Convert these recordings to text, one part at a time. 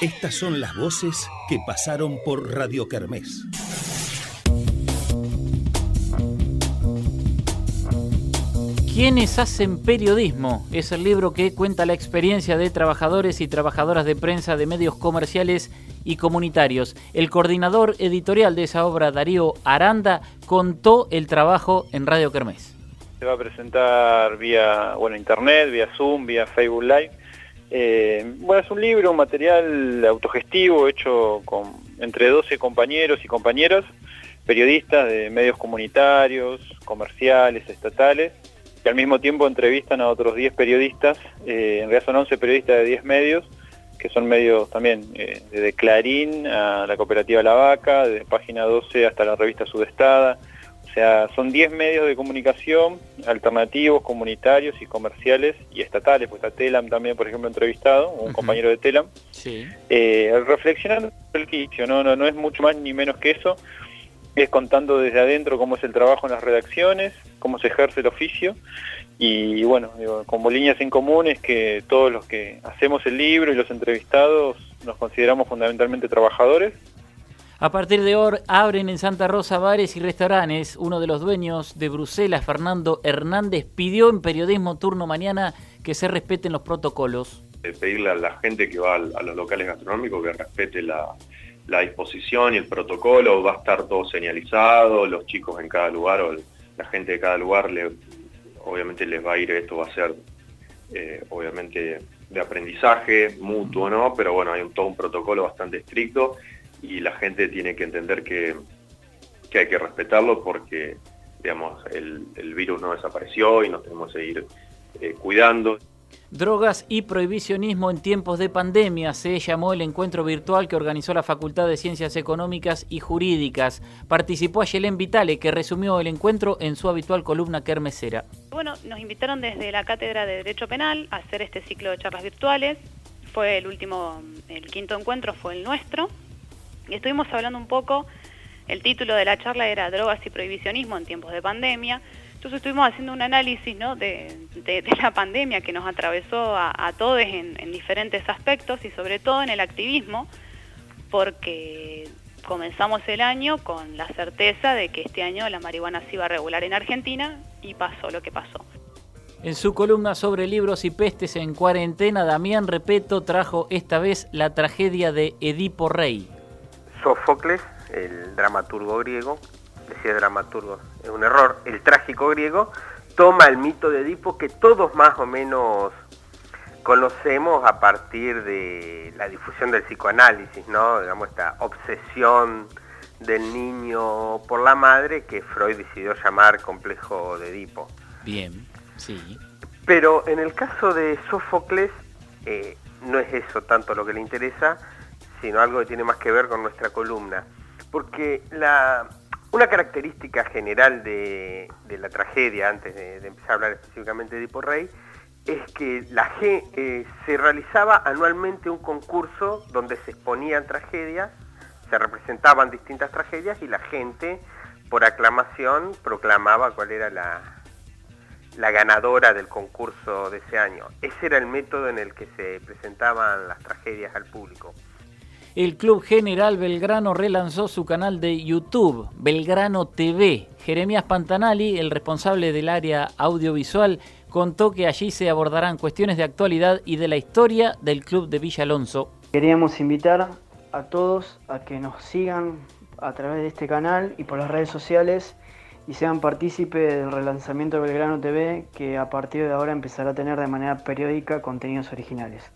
Estas son las voces que pasaron por Radio Kermés. ¿Quiénes hacen periodismo? Es el libro que cuenta la experiencia de trabajadores y trabajadoras de prensa de medios comerciales y comunitarios. El coordinador editorial de esa obra, Darío Aranda, contó el trabajo en Radio Kermés. Se va a presentar vía bueno, internet, vía Zoom, vía Facebook Live. Eh, bueno, es un libro, un material autogestivo hecho con entre 12 compañeros y compañeras, periodistas de medios comunitarios, comerciales, estatales, que al mismo tiempo entrevistan a otros 10 periodistas, eh, en realidad son 11 periodistas de 10 medios, que son medios también eh, desde Clarín a la cooperativa La Vaca, de Página 12 hasta la revista Sudestada, o sea, son 10 medios de comunicación alternativos, comunitarios y comerciales y estatales, pues está Telam también, por ejemplo, entrevistado, un compañero de Telam, sí. eh, reflexionando el quicio, ¿no? No, no es mucho más ni menos que eso, es contando desde adentro cómo es el trabajo en las redacciones, cómo se ejerce el oficio y bueno, como líneas en común es que todos los que hacemos el libro y los entrevistados nos consideramos fundamentalmente trabajadores. A partir de hoy abren en Santa Rosa bares y restaurantes. Uno de los dueños de Bruselas, Fernando Hernández, pidió en Periodismo Turno Mañana que se respeten los protocolos. Pedirle a la gente que va a los locales gastronómicos que respete la, disposición y el protocolo, va a estar todo señalizado, los chicos en cada lugar o la gente de cada lugar obviamente les va a ir, esto va a ser eh, obviamente de aprendizaje mutuo, ¿no? Pero bueno, hay un, todo un protocolo bastante estricto y la gente tiene que entender que, que hay que respetarlo porque, digamos, el, el, virus no desapareció y nos tenemos que ir eh, cuidando. Drogas y prohibicionismo en tiempos de pandemia se llamó el encuentro virtual que organizó la Facultad de Ciencias Económicas y Jurídicas. Participó Ayelén Vitale, que resumió el encuentro en su habitual columna kermesera. Bueno, nos invitaron desde la Cátedra de Derecho Penal a hacer este ciclo de charlas virtuales. Fue el último, el quinto encuentro fue el nuestro. Y estuvimos hablando un poco, el título de la charla era Drogas y prohibicionismo en tiempos de pandemia. Entonces estuvimos haciendo un análisis de, la pandemia que nos atravesó a, a todos en, en, diferentes aspectos y sobre todo en el activismo, porque comenzamos el año con la certeza de que este año la marihuana se iba a regular en Argentina y pasó lo que pasó. En su columna sobre libros y pestes en cuarentena, Damián Repeto trajo esta vez la tragedia de Edipo Rey. Sófocles, el dramaturgo griego, decía dramaturgo, es un error, el trágico griego, toma el mito de Edipo que todos más o menos conocemos a partir de la difusión del psicoanálisis, ¿no? Digamos, esta obsesión del niño por la madre que Freud decidió llamar complejo de Edipo. Bien, sí. Pero en el caso de Sófocles, eh, no es eso tanto lo que le interesa, sino algo que tiene más que ver con nuestra columna. Porque la, una característica general de, la tragedia, antes de, empezar a hablar específicamente de Edipo es que la G, eh, se realizaba anualmente un concurso donde se exponían tragedias, se representaban distintas tragedias y la gente, por aclamación, proclamaba cuál era la, la ganadora del concurso de ese año. Ese era el método en el que se presentaban las tragedias al público. El Club General Belgrano relanzó su canal de YouTube, Belgrano TV. Jeremías Pantanali, el responsable del área audiovisual, contó que allí se abordarán cuestiones de actualidad y de la historia del club de Villa Alonso. Queríamos invitar a todos a que nos sigan a través de este canal y por las redes sociales y sean partícipes del relanzamiento de Belgrano TV que a partir de ahora empezará a tener de manera periódica contenidos originales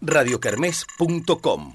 radiocarmes.com